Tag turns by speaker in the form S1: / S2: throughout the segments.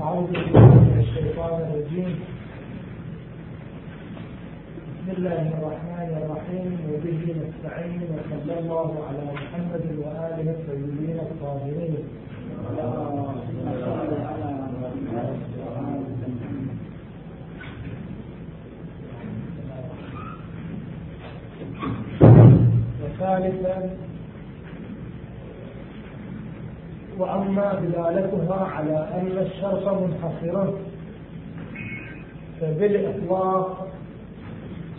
S1: أعوذ بالله من الشيطان الرجيم. بسم الله الرحمن الرحيم. وبه نستعين وصلى الله على محمد وآله الطيبين الطاهرين. وثالثا وأما دلالتها على أن الشرط منحصر. فبالإطلاق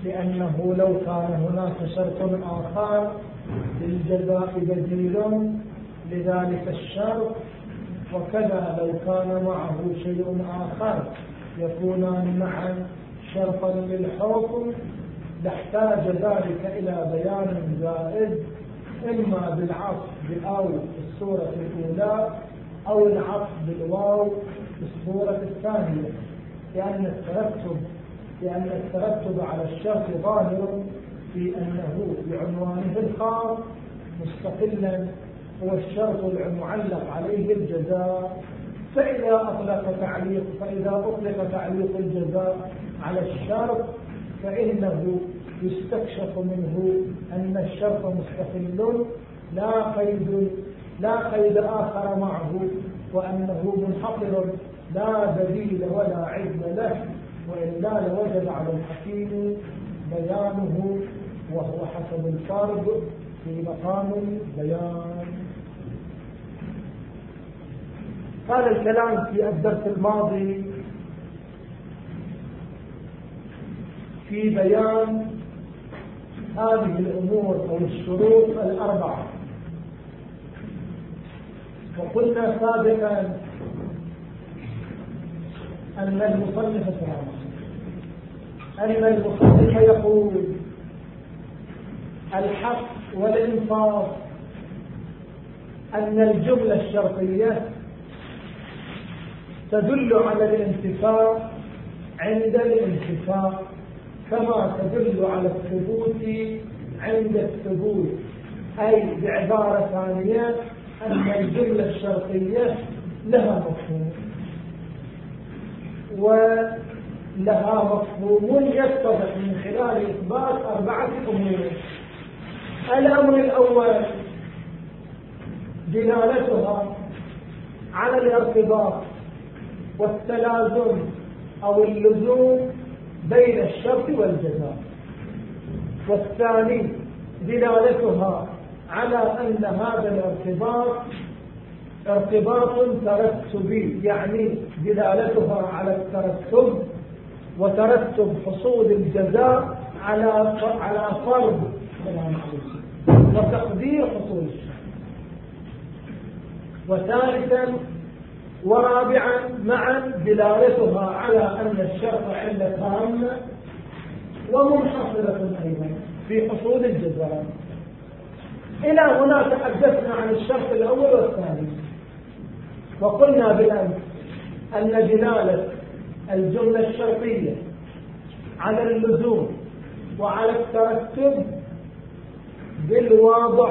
S1: لأنه لو كان هناك شرط آخر للجزاء بديل لذلك الشرط. وكذا لو كان معه شيء آخر يكونان معا شرطا للحكم لاحتاج ذلك إلى بيان زائد إما بالعطف بأو الصورة الأولى أو العطف بالواو في الصورة الثانية لأن الترتب لأن الترتب على الشرط ظاهر في أنه بعنوانه الخاص مستقلا هو الشرط المعلق عليه الجزاء. فإذا أطلق تعليق فإذا أطلق تعليق الجزاء على الشرط فإنه يستكشف منه أن الشرط مستقل لا قيد لا قيد آخر معه وأنه منحصر لا دليل ولا عد له وإلا لوجب على الحكيم بيانه وهو حسب الفرض في مقام البيان. هذا الكلام في الدرس الماضي في بيان هذه الأمور أو الشروط الأربعة. وقلنا سابقا أن المصنف أن المصنف يقول الحق والإنصاف أن الجملة الشرطية تدل على الانتفاع عند الانتفاع كما تدل على الثبوت عند الثبوت أي بعبارة ثانية أن الجملة الشرطية لها مفهوم. ولها مفهوم يتضح من خلال إثبات أربعة أمور. الأمر الأول دلالتها على الارتباط والتلازم أو اللزوم بين الشرط والجزاء. والثاني دلالتها على أن هذا الارتباط ارتباط ترتبي يعني دلالتها على الترتب وترتب حصول الجزاء على على فرض. وتقدير حصول وثالثا ورابعا معا دلالتها على أن الشرط علة تامة ومنحصرة أيضا في حصول الجزاء. إلى هنا تحدثنا عن الشرط الأول والثاني. وقلنا بالأمس أن دلالة الجملة الشرطية على اللزوم وعلى الترتب بالواضع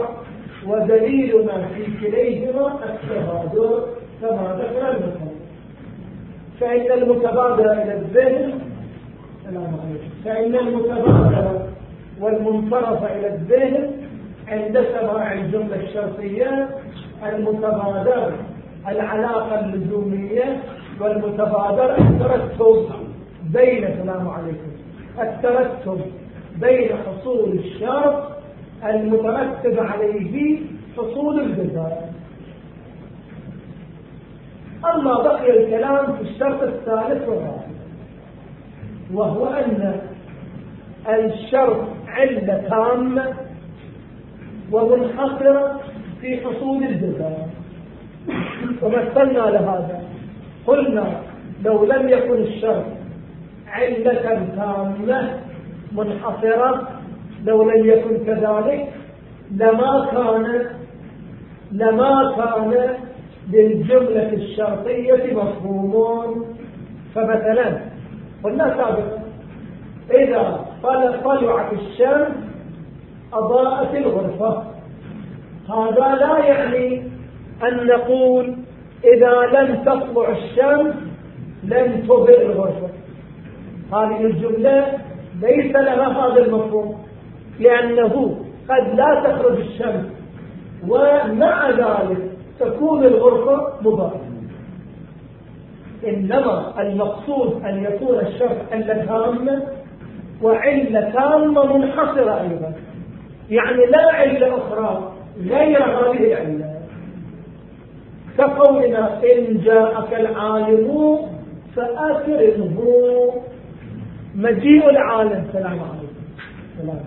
S1: ودليلنا في كليهما التبادر كما ذكر المثل فإن المتبادر إلى الذهن فإن المتبادر والمنصرف إلى الذهن عند سماع الجملة الشرطية المتبادر العلاقة اللزومية والمتبادر الترتب بين السلام عليكم الترتب بين حصول الشرط المترتب عليه حصول الجزاء. أما بقي الكلام في الشرط الثالث والرابع وهو أن الشرط علة تامة ومنحصرة في حصول الجزاء. ومثلنا لهذا قلنا لو لم يكن الشرط علة تامة منحصرة لو لم يكن كذلك لما كان لما كان للجملة الشرطية مفهومون فمثلا قلنا سابقا إذا طلعت الشمس أضاءت الغرفة. هذا لا يعني أن نقول إذا لم تطلع الشمس لن تضئ الغرفة. هذه الجملة ليس لها هذا المفهوم لأنه قد لا تخرج الشمس ومع ذلك تكون الغرفة مضاءة إنما المقصود أن يكون الشرط علة تامة وعلة تامة منحصرة أيضا. يعني لا علة أخرى غير هذه العلة. كقولنا إن جاءك العالم فأكرمه مجيء العالم. سلام عليكم. سلام.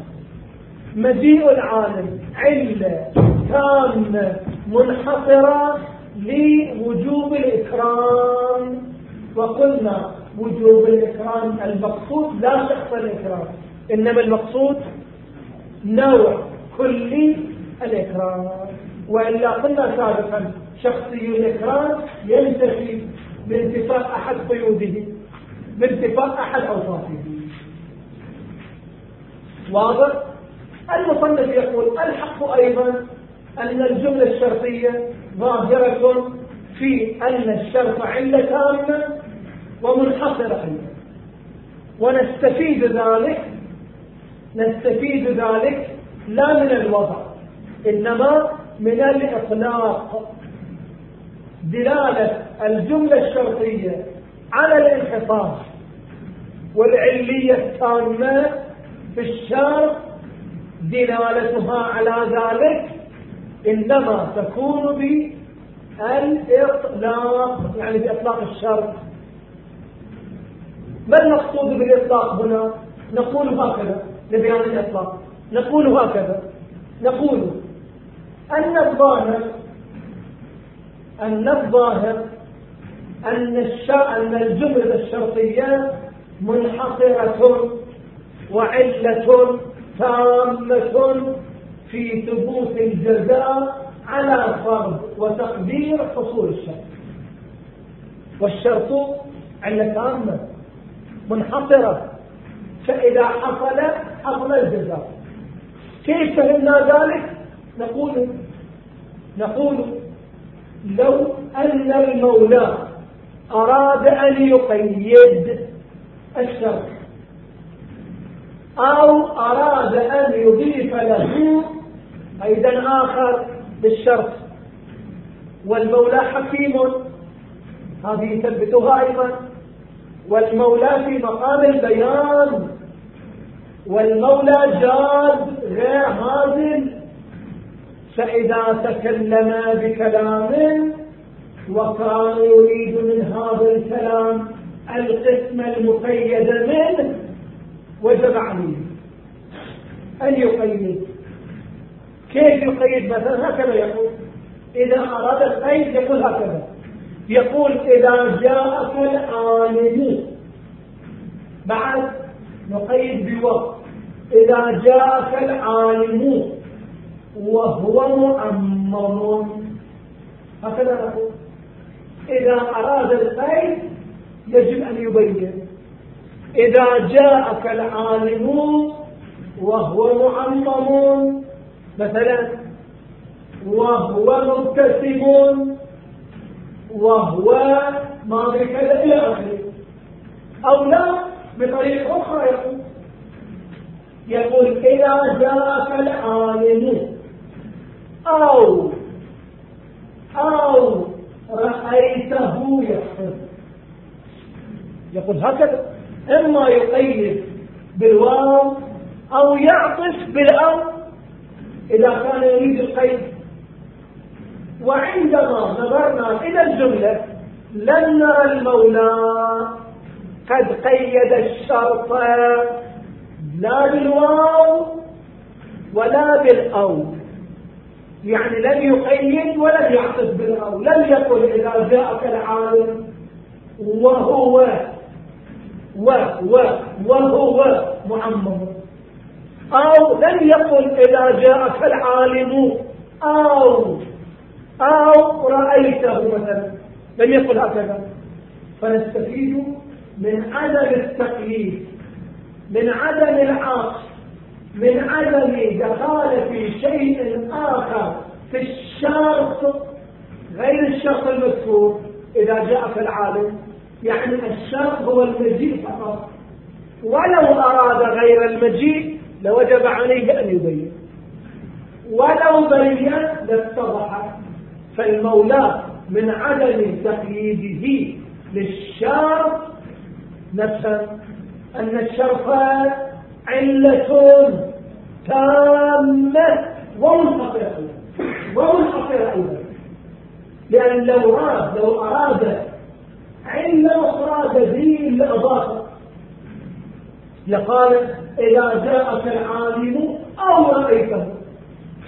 S1: مجيء العالم. علة تامة منحصرة لوجوب الإكرام. وقلنا وجوب الإكرام المقصود لا شخص الإكرام إنما المقصود نوع كلي الإكرام. وإلا قلنا سابقا شخصي الإكرام ينتفي بانتفاء أحد قيوده بانتفاء أحد أوصافه. واضح؟ المصنف يقول الحق أيضا أن الجملة الشرطية ظاهرة في أن الشرط علة تامة ومنحصرة ونستفيد ذلك نستفيد ذلك لا من الوضع إنما من الإطلاق دلالة الجملة الشرطية على الانحصار والعلية التامة في الشرط دلالتها على ذلك إنما تكون بالإطلاق يعني بإطلاق الشرط. ما المقصود بالإطلاق هنا؟ نقول هكذا لبيان الإطلاق نقول هكذا. نقول أن الظاهر أن الظاهر أن أن الجملة الشرطية منحصرة وعلة تامة في ثبوت الجزاء على فرض وتقدير حصول الشرط والشرط علة تامة منحصرة فإذا حصل حصل الجزاء. كيف فهمنا ذلك؟ نقول نقول لو أن المولى أراد أن يقيد الشرط أو أراد أن يضيف له أيضا آخر بالشرط. والمولى حكيم هذه يثبتها أيضا. والمولى في مقام البيان. والمولى جاد غير هازل فإذا تكلم بكلام وكان يريد من هذا الكلام القسم المقيد منه وجب عليه أن يقيد. كيف يقيد؟ مثلا هكذا يقول إذا أراد القيد يقول هكذا. يقول إذا جاءك العالم. بعد نقيد بوقت. إذا جاءك العالم وهو مؤمن. هكذا نقول. إذا أراد القيد يجب أن يبين. إذا جاءك العالم وهو معمم مثلا وهو مبتسم وهو ما كذا إلى آخره. أو لا بطريقة أخرى يقول. يقول إذا جاءك العالم أو أو رأيته يحفظ. يقول هكذا إما يقيد بالواو أو يعطف بالأو. إذا كان يريد القيد وعندما نظرنا إلى الجملة لم نرى المولى قد قيد الشرط. لا بالواو ولا بالأو. يعني لم يقيد ولم يعطف بالأو لم يقل إذا جاءك العالم وهو و و وهو معمم. أو لم يقل إذا جاءك العالم أو أو رأيته مثلا. لم يقل هكذا. فنستفيد من عدم التقييد. من عدم العطف من عدم دخالة شيء آخر في الشرط غير الشرط المذكور إذا جاء في العالم. يعني الشرط هو المجيء فقط. ولو أراد غير المجيء لوجب عليه أن يبين. ولو بين لاتضح فالمولى من عدم تقييده للشرط نفهم أن الشرط علة تامة ومنحصرة ومنحصرة أيضا. لأن لو أراد لو أراد علة أخرى دليل لأضافة لقال إذا جاءك العالم أو رأيته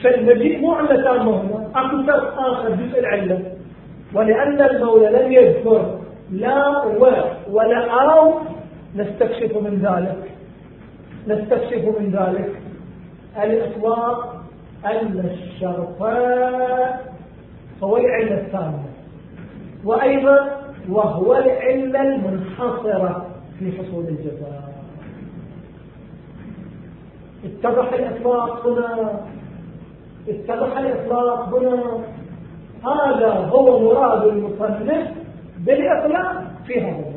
S1: فالمجيء مو علة تامة هنا أكثر آخر جزء العلة. ولأن المولى لم يذكر لا و ولا أو نستكشف من ذلك. نستكشف من ذلك. الإطلاق أن الشرط هو العلة الثانية. وأيضا وهو العلة المنحصرة في حصول الجزاء. اتضح الإطلاق هنا. اتضح الإطلاق هنا. هذا هو مراد المصنف بالإطلاق في هذا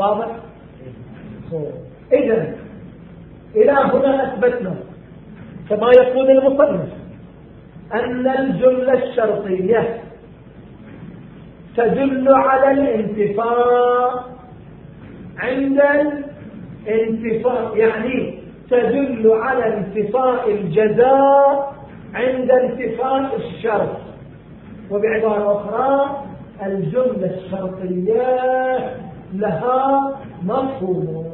S1: واضح؟ إذا إلى هنا أثبتنا كما يقول المصنف أن الجملة الشرطية تدل على الانتفاع عند الانتفاء يعني تدل على انتفاء الجزاء عند انتفاء الشرط وبعبارة أخرى الجملة الشرطية لها مفهوم.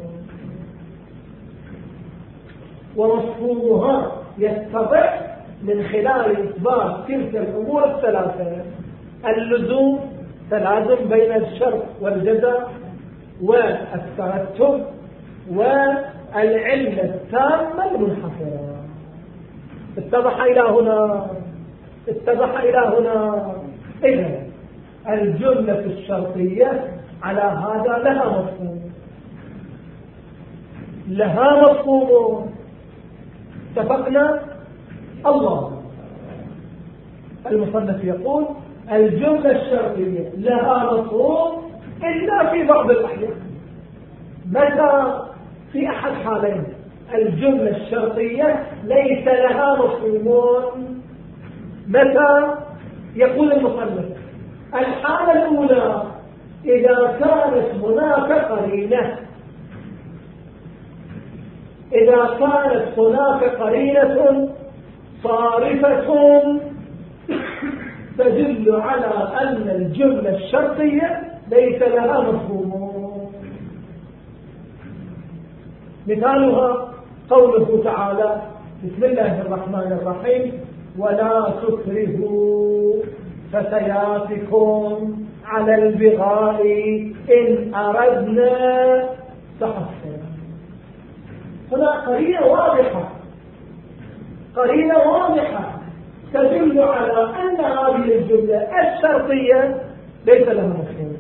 S1: ومفهومها يتضح من خلال إثبات تلك الأمور الثلاثة. اللزوم تلازم بين الشرط والجزاء والترتب والعلة التامة المنحصرة اتضح إلى هنا. اتضح إلى هنا. إذا الجملة الشرطية على هذا لها مفهوم. لها مفهوم. اتفقنا؟ الله. المصنف يقول الجملة الشرطية لها مفهوم إلا في بعض الأحيان. متى في أحد حالين؟ الجملة الشرطية ليس لها مفهومون متى؟ يقول المصنف. الحالة الأولى إذا كانت هناك قرينة. إذا كانت هناك قرينة صارفة تدل على أن الجملة الشرطية ليس لها مفهوم. مثالها قوله تعالى بسم الله الرحمن الرحيم ولا تكرهوا فتياتكم على البغاء إن أردنا تحصنا هنا قرينة واضحة. قرينة واضحة تدل على أن هذه الجملة الشرطية ليس لها مفهوم.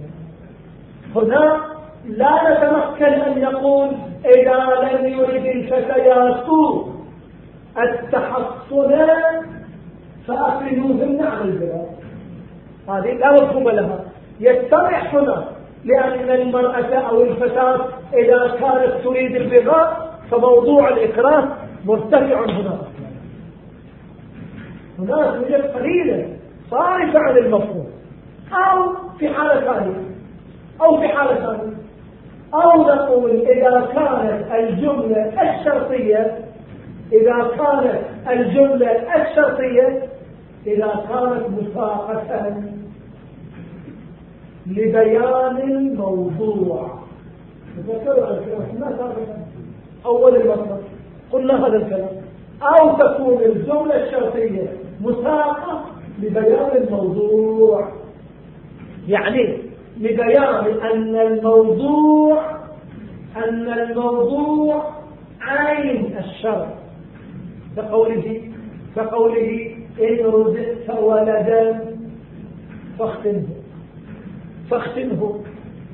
S1: هنا لا نتمكن أن نقول إذا لم يرد الفتيات التحصن فأخذوهن عن البلاد هذه لا مفهوم لها. يتضح هنا لأن المرأة أو الفتاة إذا كانت تريد البغاء فموضوع الإكراه مرتفع هنا. هناك توجد قليلة صارفة عن المفهوم أو في حالة ثانية. أو في حالة ثانية. أو نقول إذا كانت الجملة الشرطية إذا كانت الجملة الشرطية إذا كانت مساقة لبيان الموضوع تذكروا الكلام أول المطلب. قلنا هذا الكلام. أو تكون الجملة الشرطية مساقة لبيان الموضوع. يعني لبيان أن الموضوع أن الموضوع عين الشرع. كقوله كقوله إن رزقت ولدا فاختنه. فاختنه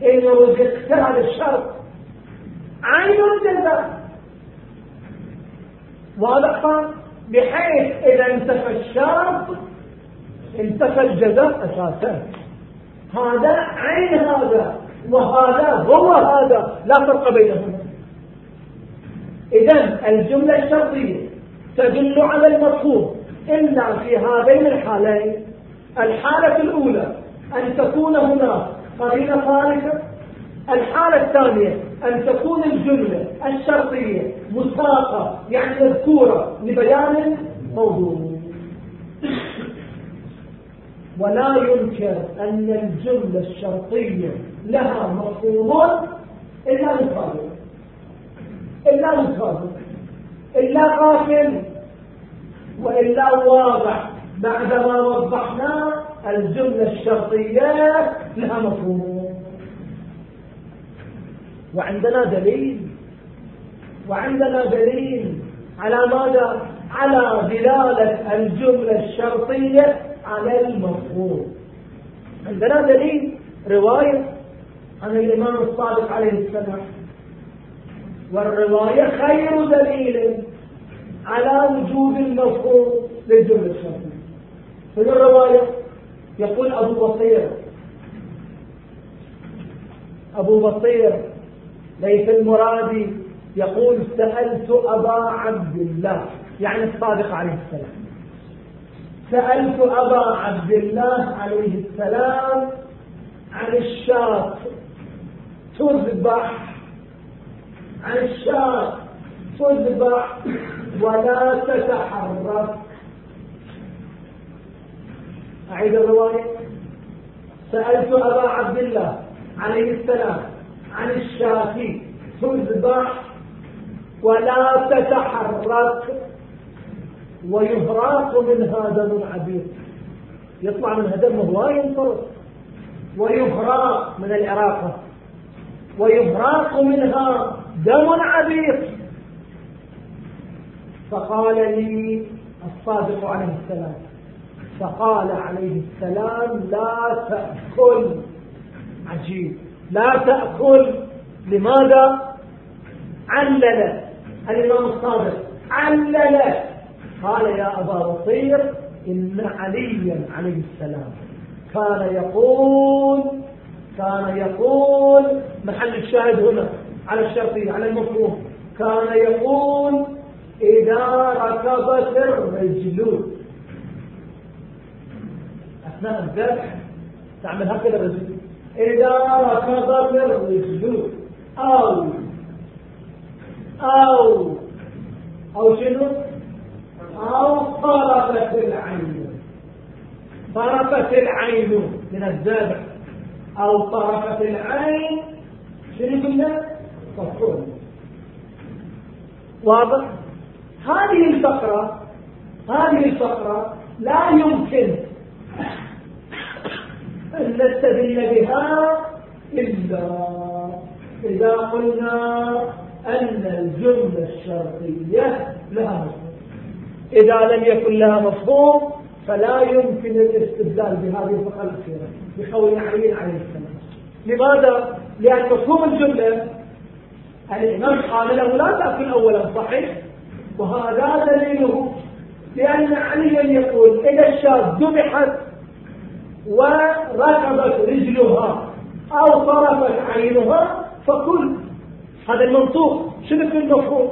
S1: إن رزقت هذا الشرط عين الجزاء واضح بحيث إذا انتفى الشرط انتفى الجزاء أساسا. هذا عين هذا وهذا هو هذا. لا فرق بينهما. إذا الجملة الشرطية تدل على المفهوم. إلا في هذين الحالين الحالة الأولى أن تكون هناك قرينة خارجة الحالة الثانية أن تكون الجملة الشرطية مساقة يعني مذكورة لبيان موضوع. ولا ينكر أن الجملة الشرطية لها مفهوم إلا مخالف إلا مخالف إلا قاتل. وإلا واضح بعدما وضحنا الجملة الشرطية لها مفهوم. وعندنا دليل. وعندنا دليل على ماذا؟ على دلالة الجملة الشرطية على المفهوم. عندنا دليل رواية عن الإمام الصادق عليه السلام. والرواية خير دليل على وجود المفهوم للجملة الشرطية. في الرواية؟ يقول أبو بصير. أبو بصير ليس المرادي يقول سألت أبا عبد الله. يعني الصادق عليه السلام. سألت أبا عبد الله عليه السلام عن الشاة. تذبح. عن الشاة. تذبح ولا تتحرك. أعيد الرواية سألت أبا عبد الله عليه السلام عن الشاة تذبح ولا تتحرك ويهراق منها دم عبيد. يطلع منها دم هواي ينطرق ويهراق من العراقة ويهراق منها دم عبيد. فقال لي الصادق عليه السلام فقال عليه السلام لا تأكل. عجيب. لا تأكل. لماذا؟ علل. الإمام الصادق علل. قال يا أبا بصير إن عليا عليه السلام. كان يقول كان يقول محل الشاهد هنا على الشرطية على المفهوم. كان يقول إذا ركبت الرجل أثناء الذبح تعمل هكذا الرجل إذا ركبت الرجل أو أو أو شنو؟ أو طرفت العين. طرفت العين من الذبح. أو طرفت العين. شنو قلنا؟ مفعول. واضح؟ هذه الفقرة هذه الفقرة لا يمكن أن نستدل بها إلا إذا قلنا أن الجملة الشرطية لها مفهوم إذا لم يكن لها مفهوم فلا يمكن الاستدلال بهذه الفقرة الأخيرة بقول علي عليه السلام لماذا؟ لأن مفهوم الجملة الإمام قال له لا تأكل أولا صحيح وهذا دليله لأن عليا يقول إذا الشاة ذبحت وركبت رجلها أو طرفت عينها فكل هذا المنطوق شنو في المفهوم؟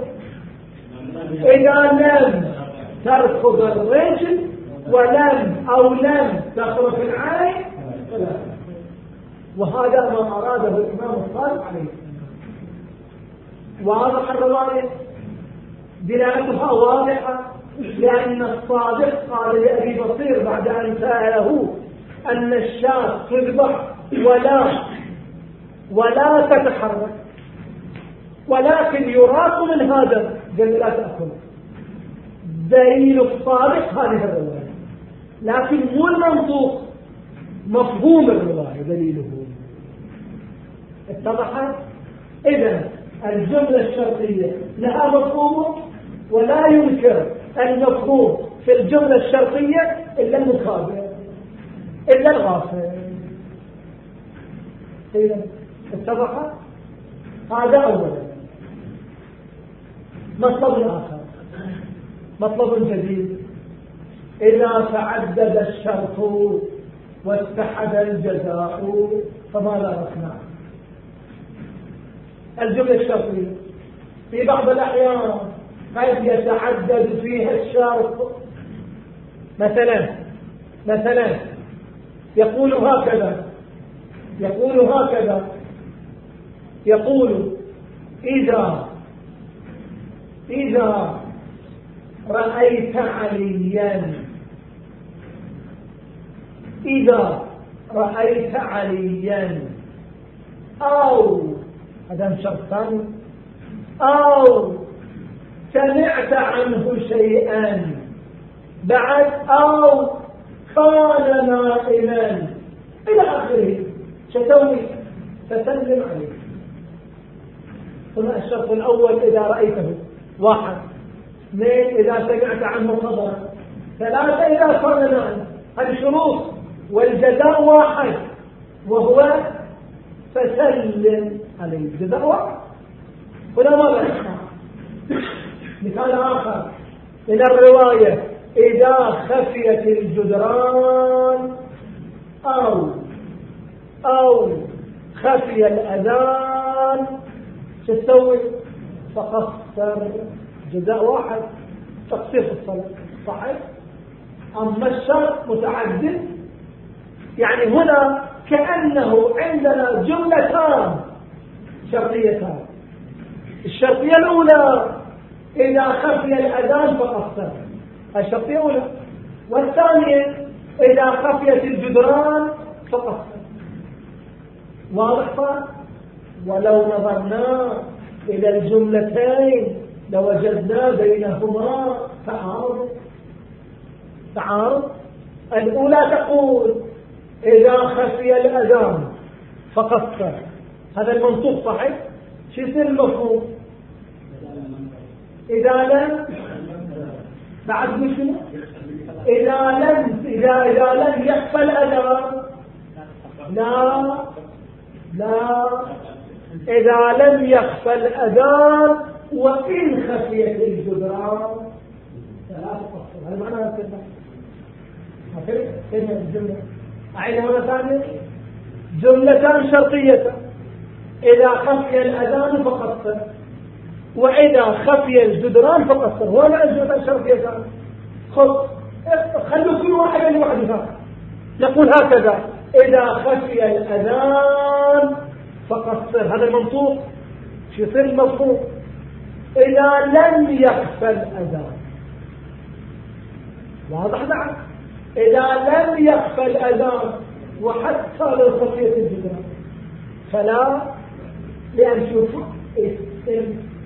S1: إذا لم تركض الرجل ولم أو لم تخرج العين وهذا ما أراده الإمام الصادق عليه. واضح الرواية دلالتها واضحة لأن الصادق قال لأبي بصير بعد أن سأله أن الشاة تذبح ولا ولا تتحرك. ولكن يراق من هذا قال لا تأكل دليل الصادق هذه الرواية. لكن مو المنطوق مفهوم الرواية دليله. اتضحت إذا الجملة الشرطية لها مفهوم ولا ينكر المفهوم في الجملة الشرطية إلا المخابر إلا الغافل. إذا اتضح هذا أولا. مطلب آخر. مطلب جديد. إذا تعدد الشرط واتحد الجزاء فماذا نصنع الجملة الشرطية. في بعض الأحيان قد يتعدد فيها الشرط؟ مثلا مثلا يقول هكذا. يقول هكذا. يقول إذا. إذا رأيت عليا. إذا رأيت عليا. أو. هذا شرط ثاني. أو. سمعت عنه شيئا. بعد أو. كان نائما إلى آخره. شتوي فسلم عليه. ثم الشرط الأول إذا رأيته. واحد. اثنين إذا سمعت عنه خبرا. ثلاثة إذا نائما هذه شروط والجزاء واحد. وهو فسلم عليه. الجزاء واحد. هنا ماذا؟ مثال آخر. من الرواية. إذا خفيت الجدران أو أو خفي الأذان شو تسوي؟ فقصر جزاء واحد تقصير في الصلاة. صحيح؟ أما الشرط متعدد؟ يعني هنا كأنه عندنا جملتان شرطيتان. الشرطية الأولى إذا خفي الأذان فقصر. الشرطية الأولى والثانية إذا خفيت الجدران فقصر واضح ولو نظرنا إلى الجملتين لوجدنا بينهما تعارض. تعارض. الأولى تقول إذا خفي الأذان فقصر هذا المنطوق صحيح؟ شو يصير المفهوم؟ إذا لم بعد شنو إذا لم إذا إذا لم يخفى الأذان لا. لا. إذا لم يخفى الأذان وإن خفيت الجدران. لا تقصر هذا معنى الكلمة كلمة الجملة أعيد مرة ثانية. جملتان شرطية. إذا خفي الأذان فقصر وإذا خفي الجدران فقصر هو معنى الجملتان شرطيتان خذ خلوا كل واحد لوحده يقول هكذا إذا خفي الأذان فقصر هذا المنطوق؟ شو يصير المفهوم؟ إذا لم يخفى الأذان. واضح نعم. إذا لم يخفى الأذان وحتى لو خفيت الجدران فلا لأن شوف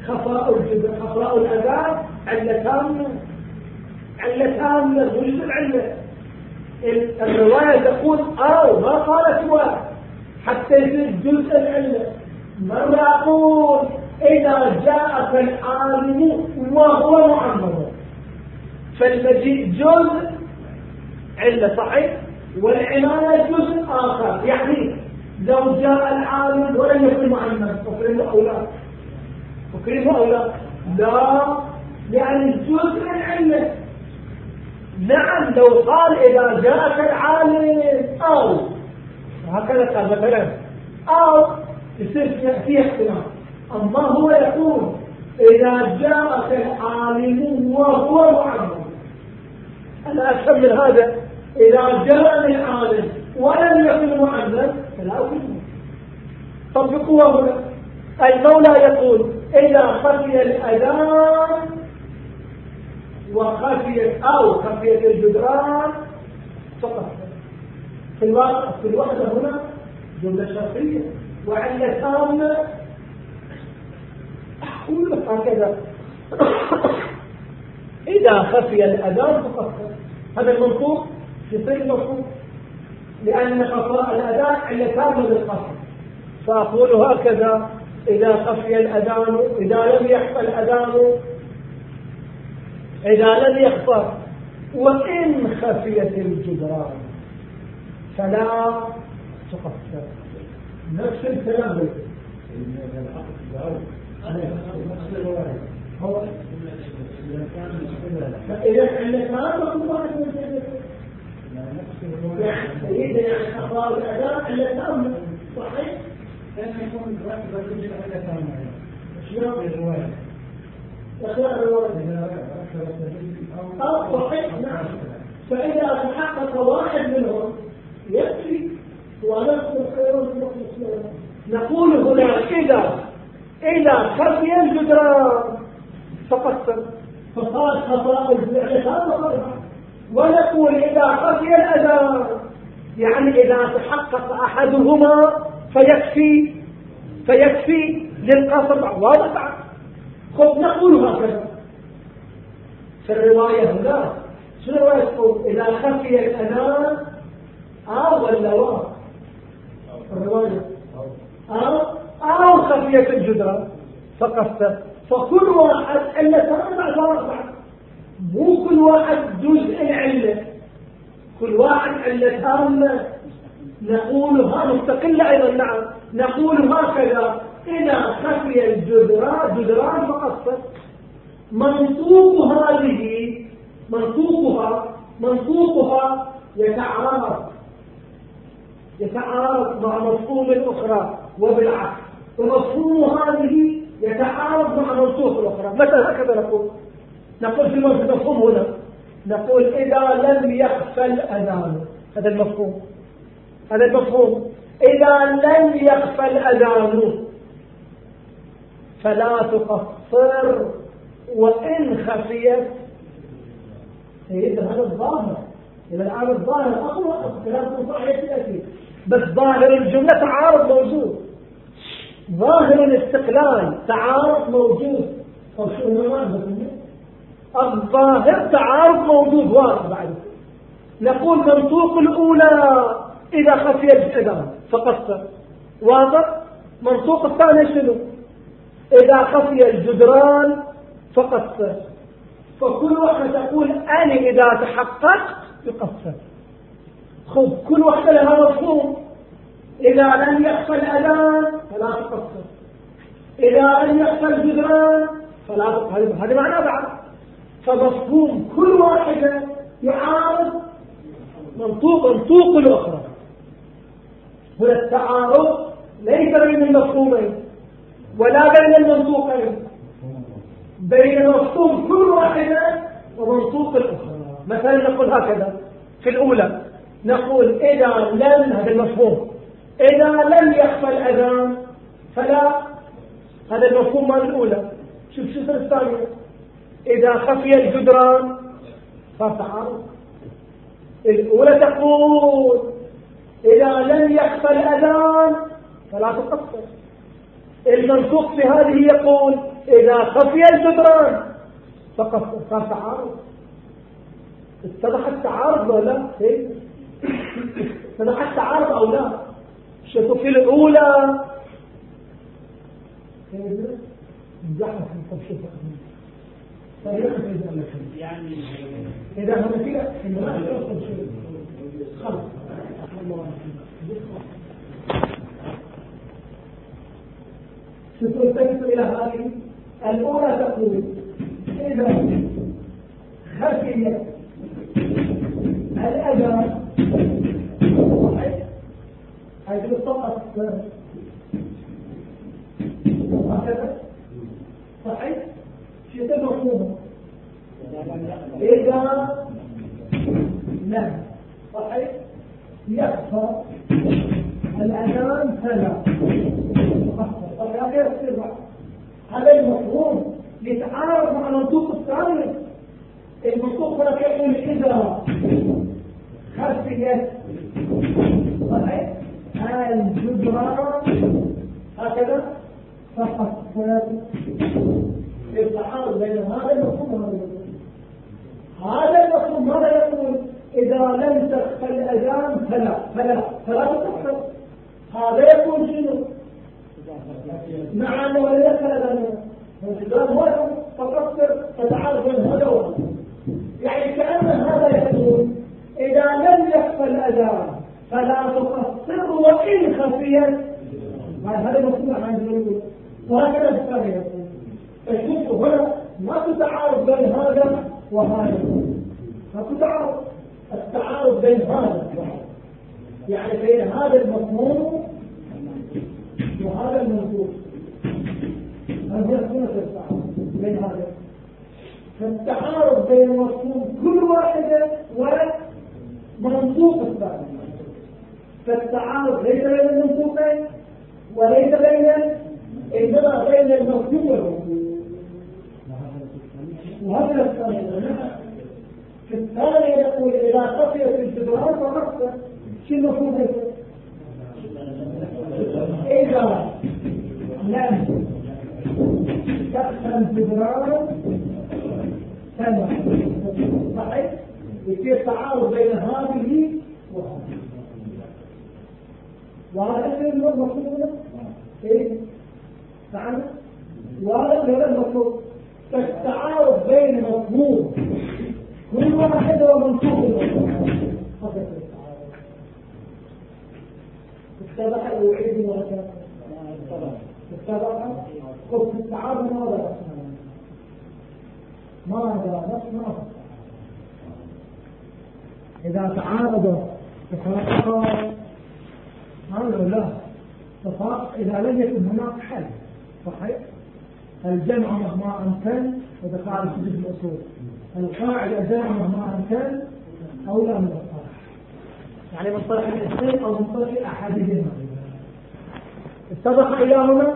S1: خفاء خفاء الأذان علتان علتان وجود العلة. الرواية تقول أو ما قالت و حتى يصير جزء العلة. مرة أقول إذا جاءك العالم وهو معمر فالمجيء جزء علة صحيح والعناية جزء آخر. يعني لو جاء العالم ولم يكن معمر أكرمه أو أكرمه أو لا. لا. لأن الجزء العلة نعم لو قال إذا جاءك العالم أو. هكذا قال مثلا. أو. يصير فيه احتمال. أما هو يقول إذا جاءك العالم وهو معلم. أنا أفهم من هذا. إذا جاءني العالم ولم يكن معلم فلا أكلمه طبقوا هنا. المولى يقول إذا خفي الأذان وخفيت أو خفيت الجدران فقط. في الواقع في الوحدة هنا جملة شرطية. وعلة تامة هكذا. إذا خفي الأذان فقط. هذا المنطوق يصير المنطوق لأن خفاء الأذان علة تامة للقصر. فأقول هكذا. إذا خفي الأذان إذا لم يخفى الأذان إذا لم يخفى وإن خفيت الجدران فلا تقصر. نفس الكلام. هو فإذا علتان فكل واحد من سيدنا يعني أخبار الأداء علتان صحيح؟ أو صحيح نعم. فإذا تحقق واحد منهم يكفي ونفس الخير نقول هنا إذا إذا خفي الجدران فقد فصار خطأ الفعل ونقول إذا خفي الأذان يعني إذا تحقق أحدهما فيكفي فيكفي للقصر واضح خذ نقول هكذا. في الرواية هنا شنو الرواية تقول؟ إذا خفي الأذان أو ولا واو؟ الرواية. أو أو خفية الجدران. فقط فكل واحد علة بعد أربعة مو كل واحد جزء العلة كل واحد علة تامة. نقولها مستقلة أيضا نعم. نقول هكذا. إذا خفي الجدران جدران فقط. منطوق هذه منطوقها منطوقها يتعارض يتعارض مع مفهوم الأخرى وبالعكس. ومفهوم هذه يتعارض مع منطوق الأخرى مثلا هكذا نقول. نقول في المفهوم هنا نقول إذا لم يخفى الأذان. هذا المفهوم. هذا المفهوم. إذا لم يخفى الأذان فلا تقصر. وإن خفيت إذا هذا الظاهر. إذا الآن الظاهر أقوى كلام صحيح يأتي بس ظاهر الجملة تعارض موجود. ظاهر الاستقلال تعارض موجود. الظاهر تعارض موجود. واضح بعد. نقول منطوق الأولى. إذا خفي الإذان فقصر واضح؟ منطوق الثاني شنو؟ إذا خفي الجدران فقصر فكل واحدة تقول أنا إذا تحققت يقصر خذ كل واحدة لها مفهوم. إذا لم يخفى الأذان فلا تقصر. إذا لم يخفى الجدران فلا تقصر. هذا معنى بعد. فمفهوم كل واحدة يعارض منطوق منطوق الأخرى. هنا التعارض ليس بين المفهومين ولا بين المنطوقين. بين مفهوم كل واحدة ومنطوق الأخرى. مثلا نقول هكذا في الأولى نقول إذا لم هذا المفهوم إذا لم يخفى الأذان فلا هذا المفهوم مال الأولى. شوف شو الثانية إذا خفي الجدران صار تعارض الأولى تقول إذا لم يخفى الأذان فلا تقصر. المنطوق في هذه يقول إذا خفي الجدران فقط صار تعارض اتضح التعارض ولا لا؟ اتضح التعارض أو لا؟ شوفوا في الأولى. يعني إذا هم كده خلاص ستلتفت إلى هذه الأولى تقول إذا خفي الأذى حيث فقط هكذا صحيح شيء مفهومه إذا لم صحيح يخفى الأذان فلا غير السر هذا المفهوم يتعارض مع المنطوق الثاني المنطوق هنا يقول إذا خفيت صحيح الجدران هكذا فقط التعارض بين هذا المفهوم وهذا المفهوم هذا المفهوم ماذا يقول إذا لم تخفى الأذان فلا فلا فلا تخفى هذا يكون شنو مع أنه لا يسأل الإسلام هو تقصر تتعرض من هذا وهذا يعني كأن هذا يقول إذا لم يخفى الأذان فلا تقصر وإن خفيت هذا مفهوم عن وهكذا الثاني يقول فشوفوا هنا ما تعارض بين هذا وهذا ما تعارض التعارض بين هذا وهذا يعني بين هذا المفهوم وهذا المنظور هذا هي سنة التعارض بين هذا فالتعارض بين مفهوم كل واحدة ومنطوق الثاني فالتعارض ليس بين المنطوقين وليس بين إنما بين المفهوم والمنطوق وهذا الثاني في الثاني يقول إذا خفيت الجدران فنقص شو المفهوم هذا؟ إذا لم تخفى الجدران سمع صحيح؟ يصير تعارض بين هذه وهذه. وهذا إيش المطلوب هنا؟ إيه؟ تعالى وهذا هذا المطلوب التعارض بين مفهوم كل واحد ومنصوب المفهوم اتبع الوحيد مرة اتبع قلت التعارض ماذا ماذا نصنع إذا تعارض تفاقا هذا لا. تفاق إذا لم يكن هناك حل صحيح؟ الجمع مهما أمكن هذا قاعدة في الأصول. القاعدة جمع مهما أمكن أولى من الطرح يعني من طرح الاثنين أو من طرح أحدهما. اتفق إلى هنا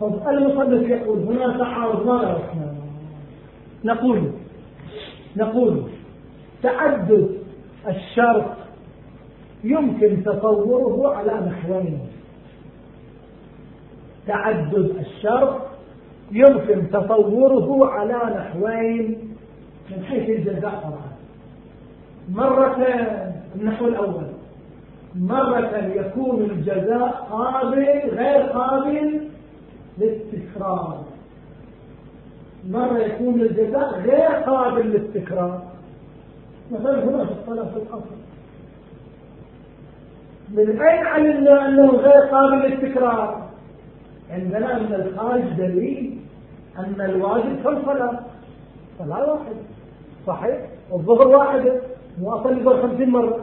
S1: خذ المصنف يقول هنا تعارض ما نقول نقول تعدد الشرط يمكن تصوره على نحوين تعدد الشرط يمكن تصوره على نحوين من حيث الجزاء طبعا. مرة النحو الأول. مرة يكون الجزاء قابل غير قابل للتكرار. مرة يكون الجزاء غير قابل للتكرار. مثلا هنا في الصلاة في الأصل من أين علمنا أنه غير قابل للتكرار؟ عندنا من الخارج دليل أن الواجب كالصلاة صلاة واحدة صحيح؟ الظهر واحدة مو أصلي الظهر خمسين مرة.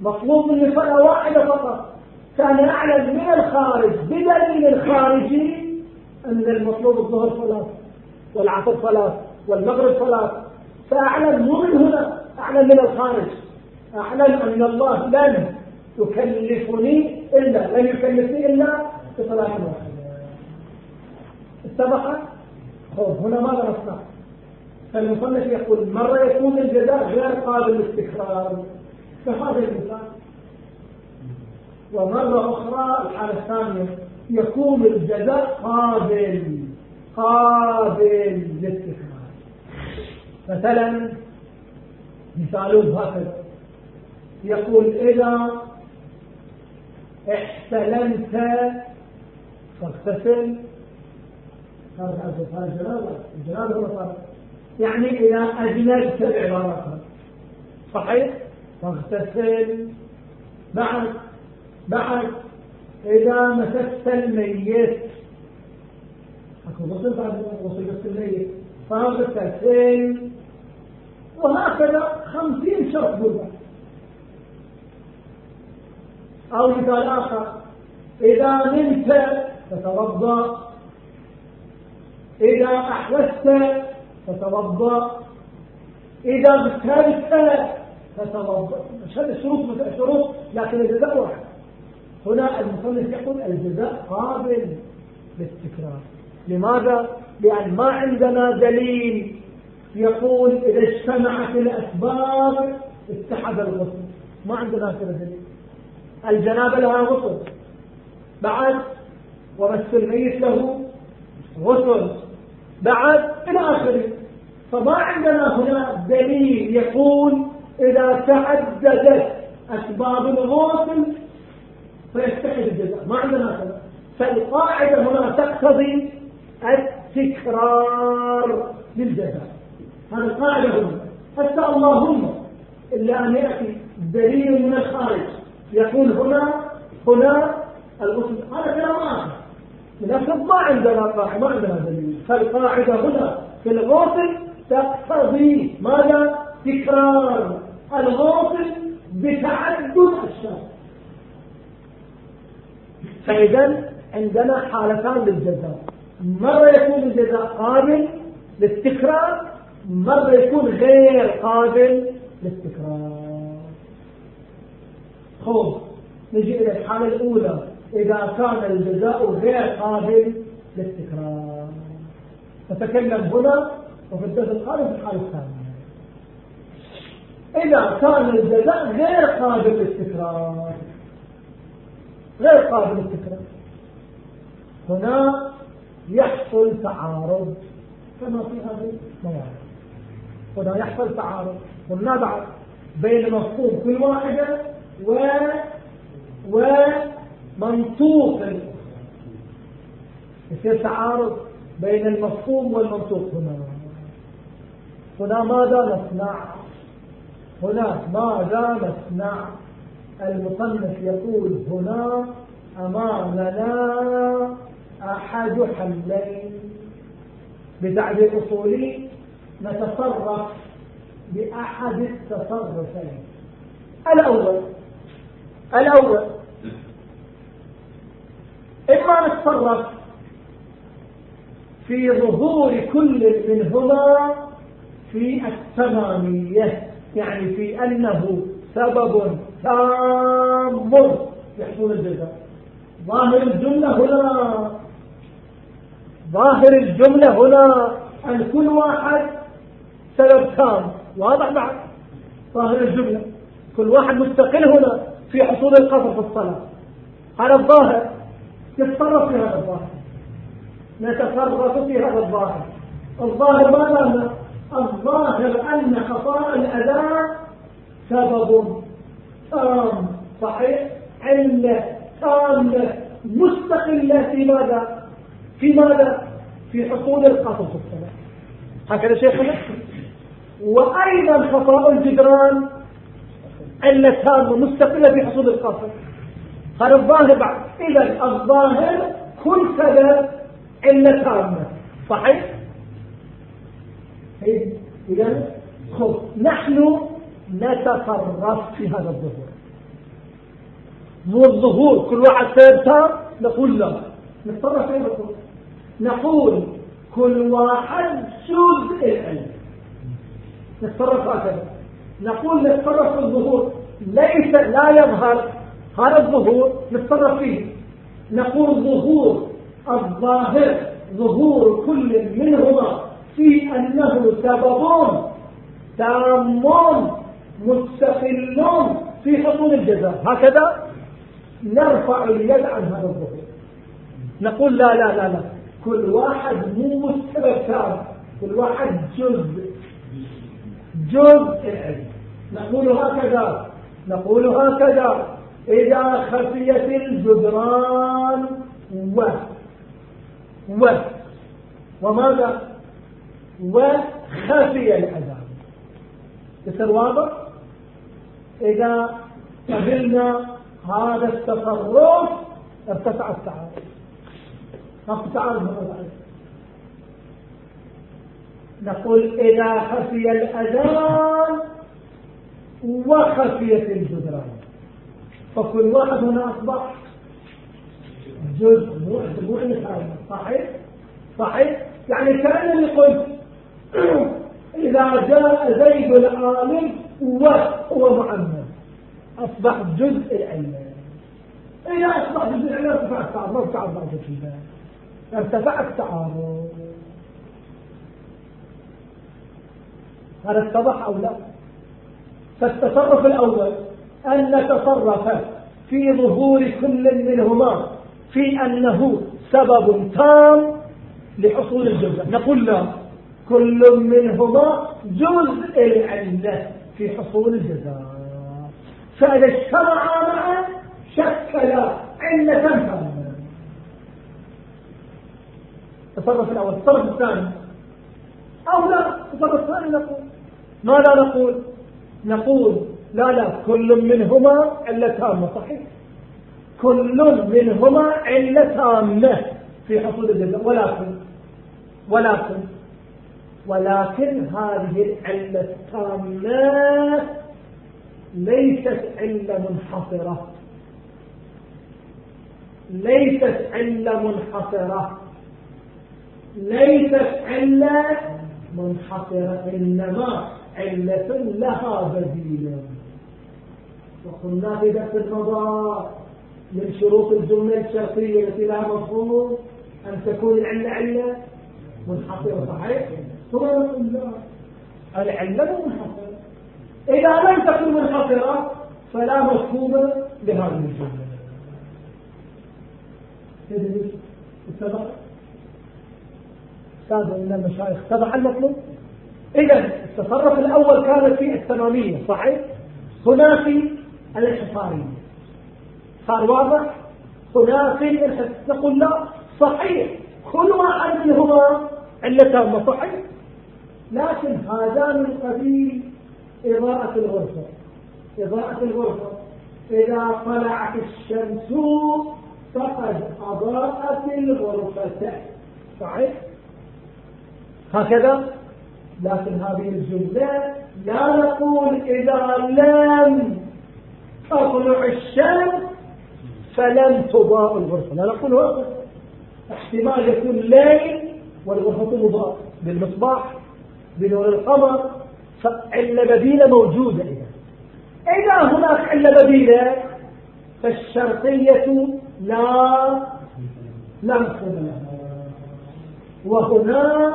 S1: مطلوب مني صلاة واحدة فقط. كان أعلم من الخارج بدليل الخارجي أن المطلوب الظهر صلاة والعصر صلاة والمغرب صلاة فأعلم مو من هنا أعلم من الخارج. أعلم أن الله لن يكلفني إلا لن يكلفني إلا بصلاة واحدة اتفق؟ خذ هنا ماذا نصنع؟ فالمصنف يقول مرة يكون الجزاء غير قابل للاستكرار كهذا المثال ومرة أخرى الحالة الثانية يكون الجزاء قابل قابل للاستكرار مثلا مثاله هكذا يقول إذا احتلمت فاغتسل. صار الجنابة الجنابة هو صار يعني إذا أجنبت بعبارة صحيح؟ فاغتسل. بعد بعد إذا مسست الميت. أكو غسل بعد غسل بس الميت. فاغتسل. وهكذا خمسين شرط بالبعض أو مثال آخر إذا نمت فتوضأ إذا أحوست فتوضأ إذا اغتبت فتوضأ الشروط شروط لكن الجزاء واحد. هنا المصنف يقول الجزاء قابل للتكرار. لماذا؟ لأن ما عندنا دليل يقول إذا اجتمعت الأسباب اتحد الغسل. ما عندنا دليل الجنابة لها غسل بعد ومس الميت له غسل بعد إلى آخره. فما عندنا هنا دليل يقول إذا تعددت أسباب الغسل فيتحد الجزاء. ما عندنا كذا فالقاعدة هنا تقتضي التكرار للجزاء. هذا القاعدة هنا. حتى اللهم إلا أن يأتي دليل من الخارج. يقول هنا هنا الغسل هذا كلام آخر. أصل ما عندنا قاعدة ما عندنا دليل. فالقاعدة هنا في الغوصل تقتضي ماذا؟ تكرار الغوصل بتعدد الشرط. فإذا عندنا حالتان للجزاء. مرة يكون الجزاء قابل للتكرار مرة يكون غير قابل للتكرار. خوف نجي إلى الحالة الأولى إذا كان الجزاء غير قابل للتكرار نتكلم هنا وفي الدرس القادم في الحالة الثانية إذا كان الجزاء غير قابل للتكرار غير قابل للتكرار هنا يحصل تعارض. كما في هذه المواضع هنا يحصل تعارض. بعد بين مفهوم كل واحدة و ومنطوق يصير تعارض بين المفهوم والمنطوق. هنا هنا ماذا نصنع؟ هنا ماذا نصنع؟ المصنف يقول هنا أمامنا أحد حلين. بتعبير أصولي نتصرف بأحد التصرفين. الأول الأول. إما نتصرف في ظهور كل منهما في التمامية يعني في أنه سبب تام يحصل الجزاء. ظاهر الجملة هنا. ظاهر الجملة هنا. أن كل واحد سبب تام. واضح بعد ظاهر الجملة. كل واحد مستقل هنا. في حصول القصر في الصلاة. هذا الظاهر. نتصرف في هذا الظاهر. نتصرف في هذا الظاهر. الظاهر ماذا الظاهر أن خطاء الأداء سبب تام صحيح علة تامة مستقلة في ماذا؟ في ماذا؟ في حصول القصر في الصلاة. هكذا شيخنا. وأيضا خطاء الجدران. علة تامة مستقلة في حصول القصر. هذا الظاهر بعد. إذا الظاهر كل سبب علة تامة صحيح؟ إيه؟ إذا خب نحن نتصرف في هذا الظهور. مو الظهور كل واحد سبب تام نقول لا. نتصرف في نقول نقول كل واحد جزء العلم. نتصرف هكذا. نقول نتصرف في الظهور ليس لا يظهر هذا الظهور نتصرف فيه. نقول ظهور الظاهر ظهور كل منهما في أنه سبب تام مستقل في حصول الجزاء. هكذا نرفع اليد عن هذا الظهور. نقول لا لا لا لا. كل واحد مو تام كل واحد جزء. جزء. العلم نقول هكذا. نقول هكذا. إذا خفيت الجدران و. و. وماذا؟ وخفي العذاب يصير واضح؟ إذا قبلنا هذا التصرف ارتفع التعارض في تعارض نقول إذا خفي الأذان وخفيت الجدران. فكل واحد هنا أصبح جزء مو صحيح؟ صحيح؟ يعني كأنني قلت إذا جاء زيد العالم وهو محمد أصبح جزء العلم. إذا أصبح جزء العلم. ارتفع التعارض ارتفع فيها ارتفع التعارض هذا اتضح أو لا؟ فالتصرف الأول أن نتصرف في ظهور كل منهما في أنه سبب تام لحصول الجزء نقول لا. كل منهما جزء العلة في حصول الجزاء. فإذا اجتمعا معا شكل علة تامة التصرف الأول. التصرف الثاني. أو لا التصرف الثاني نقول. ماذا نقول؟ نقول لا لا كل منهما علة تامة صحيح؟ كل منهما علة تامة في حصول الجزاء. ولكن ولكن ولكن هذه العلة التامة ليست علة منحصرة. ليست علة منحصرة. ليست علة منحصرة إنما علة لها بديل. وقلنا في درس المضى من شروط الجملة الشرطية التي لها مفهوم أن تكون العلة علة منحصرة صحيح؟ ثم نقول لا. العلة منحصرة. إذا لم تكن منحصرة فلا مفهوم لهذه الجملة. اتضح؟ سادة من المشايخ اتضح المطلوب إذا التصرف الأول كان في التمامية صحيح؟ هنا في الانحصارية صار واضح؟ هنا في نقول لا صحيح. كل واحد منهما علتان صحيح؟ لكن هذا من قبيل إضاءة الغرفة. إضاءة الغرفة. إذا طلعت الشمس فقد أضاءت الغرفة. صحيح؟ هكذا؟ لكن هذه الجملة لا نقول إذا لم تطلع الشمس فلن تضاء الغرفة. لا نقول احتمال يكون ليل والغرفة مضاء بالمصباح بنور القمر فعلة بديلة موجودة إذا. إذا هناك علة بديلة فالشرطية لا مفهوم لها. وهنا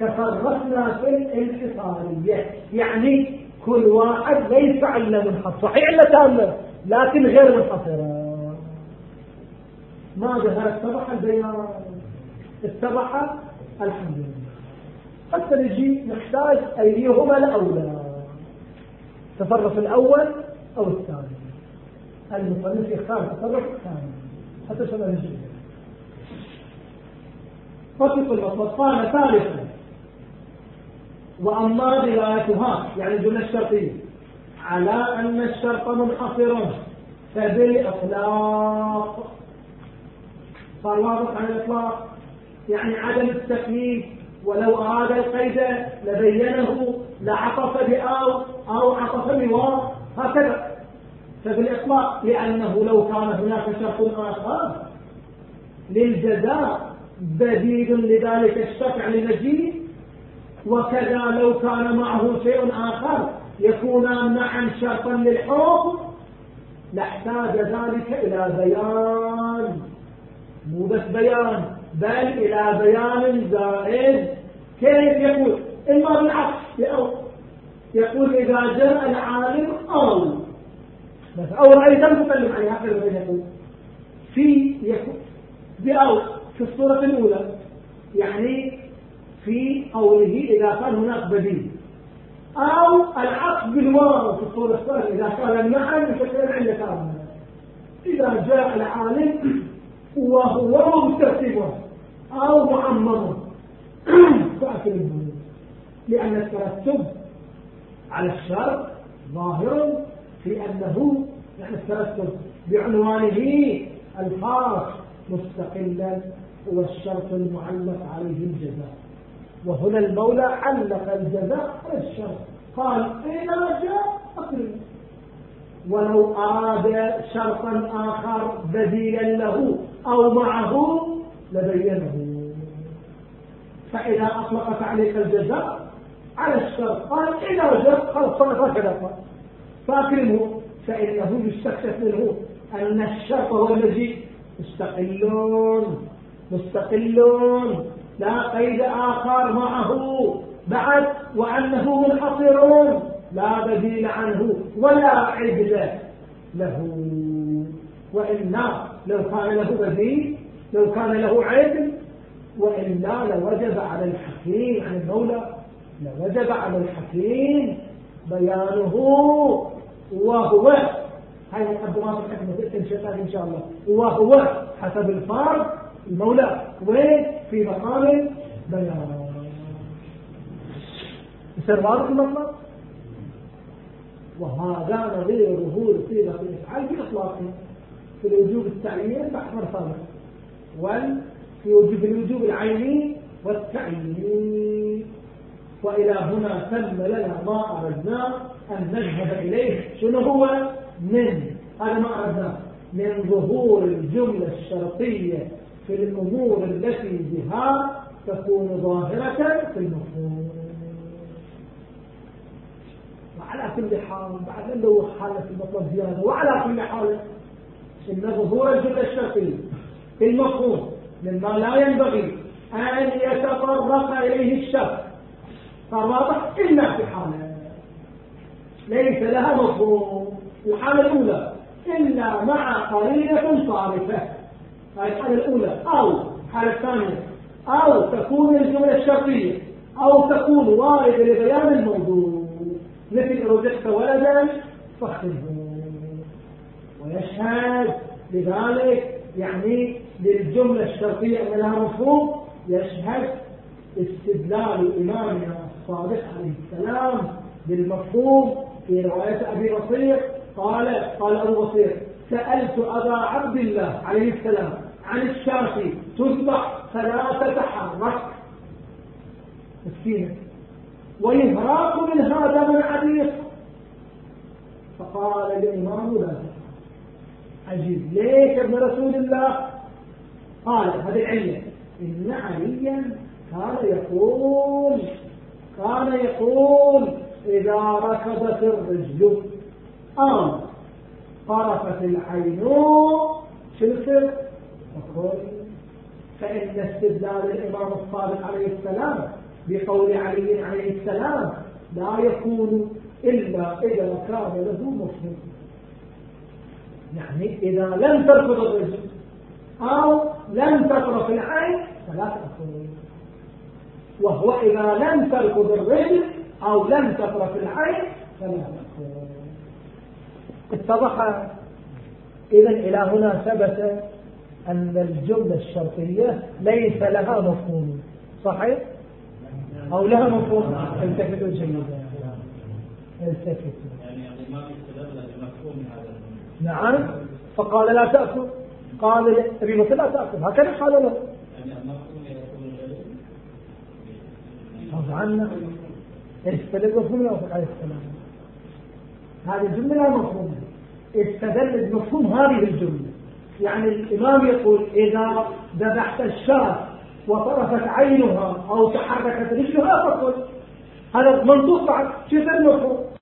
S1: تفرقنا في الانحصارية يعني كل واحد ليس علة منحصر. صحيح علة تامة لكن غير منحصرة ماذا هل اتضح البيان. اتضح الحمد لله. حتى نجي نحتاج أيهما الأولى. التصرف الأول أو الثاني. المصنف يختار التصرف الثاني. حتى شبه نجي. فصف المطلب قال ثالثا. وأما روايتها يعني الجملة الشرطية على أن الشرط منحصر فبالإطلاق. صار واضح عن الإطلاق؟ يعني عدم التكليف ولو أراد القيد لبينه لعطف بآو أو عطف بواو هكذا. فبالإطلاق لأنه لو كان هناك شرط آخر. للجزاء بديل لذلك الشرط عن المجيء وكذا لو كان معه شيء آخر يكونان معا شرطا للحكم لاحتاج ذلك إلى بيان. مو بس بيان بل إلى بيان زائد كيف يقول؟ إما بالعكس يقول إذا جاء العالم أو بس أو رأيت المتكلم عليه هكذا يقول. في يكون بأو في الصورة الأولى يعني في قوله إذا كان هناك بديل. أو العكس بالواو في الصورة الثانية إذا كان المعنى بشكل عند كامل إذا جاء العالم وهو مسترتبه أو معمره فأكل البنود لأن الترتب على الشرط ظاهر في أنه يعني الترتب بعنوانه الخاص مستقلا هو الشرط المعلق عليه الجزاء. وهنا المولى علق الجزاء على الشرط قال إذا جاء أقرب. ولو أراد شرطا آخر بديلا له أو معه لبينه. فإذا أطلق تعليق الجزاء على الشرط قال إذا جاء خلص صنف هكذا قال فأكرمه فإنه يستكشف منه أن الشرط هو الذي مستقلون مستقلون. لا قيد آخر معه بعد وأنه منحصر لا بديل عنه ولا عدل له. وإلا لو كان له بديل لو كان له عدل وإلا لوجب على الحكيم عن المولى لوجب على الحكيم بيانه. وهو هاي مقدمات الحكمة إن شاء الله. وهو حسب الفرض المولى وين؟ في مقام بيان يصير واضح المطلب وهذا نظير ظهور صيغه الافعال في اطلاقه في الوجوب التعيين بحث سابق وفي وجوب الوجوب العيني والتعيين وإلى هنا تم لنا ما أردنا أن نذهب إليه. شنو هو؟ من؟ هذا ما أردناه. من ظهور الجملة الشرطية في الأمور التي بها تكون ظاهرة في المفهوم. وعلى كل حال بعد أن لو حالة المطلب زيادة وعلى كل حال إن ظهور الجملة الشرطية في المفهوم مما لا ينبغي أن يتطرق إليه الشك فالواضح إلا في حالة ليس لها مفهوم. الحالة الأولى إلا مع قرينة صارفة. هذه الحالة الأولى أو الحالة الثانية أو تكون الجملة الشرطية أو تكون واردة لبيان الموضوع مثل رزقت ولدا فاختمه ويشهد لذلك يعني للجملة الشرطية أن لها مفهوم يشهد استدلال إمامنا الصادق عليه السلام بالمفهوم في رواية أبي بصير قال قال أبو بصير سألت أبا عبد الله عليه السلام عن الشاة تذبح فلا تتحرك مسكينة. ويهراق من هذا من عديق فقال الإمام لا. عجيب. ليش ابن رسول الله؟ قال هذه العلة. إن عليا كان يقول كان يقول إذا ركضت الرجل. أو طرفت العين شو يصير؟ فإن استدلال الإمام الصادق عليه السلام بقول علي عليه السلام لا يكون إلا إذا كان له مفهوم يعني إذا لم تركض الرجل أو لم تطرف العين فلا تأخذ. وهو إذا لم تركض الرجل أو لم تطرف العين فلا تأخذ. اتضح إذا إلى هنا ثبت أن الجملة الشرطية ليس لها مفهوم. صحيح؟ أو لها مفهوم؟ التفتوا جيدا. التفتوا نعم. فقال لا تأكل. قال بكر لا تأكل. هكذا قال له. طبعا. استدل مفهوم يوسف عليه السلام. هذه الجملة لا مفهوم استدل بمفهوم هذه الجملة. يعني الإمام يقول إذا ذبحت الشاة وطرفت عينها أو تحركت رجلها فقل. هذا منطوق بعد شو المفهوم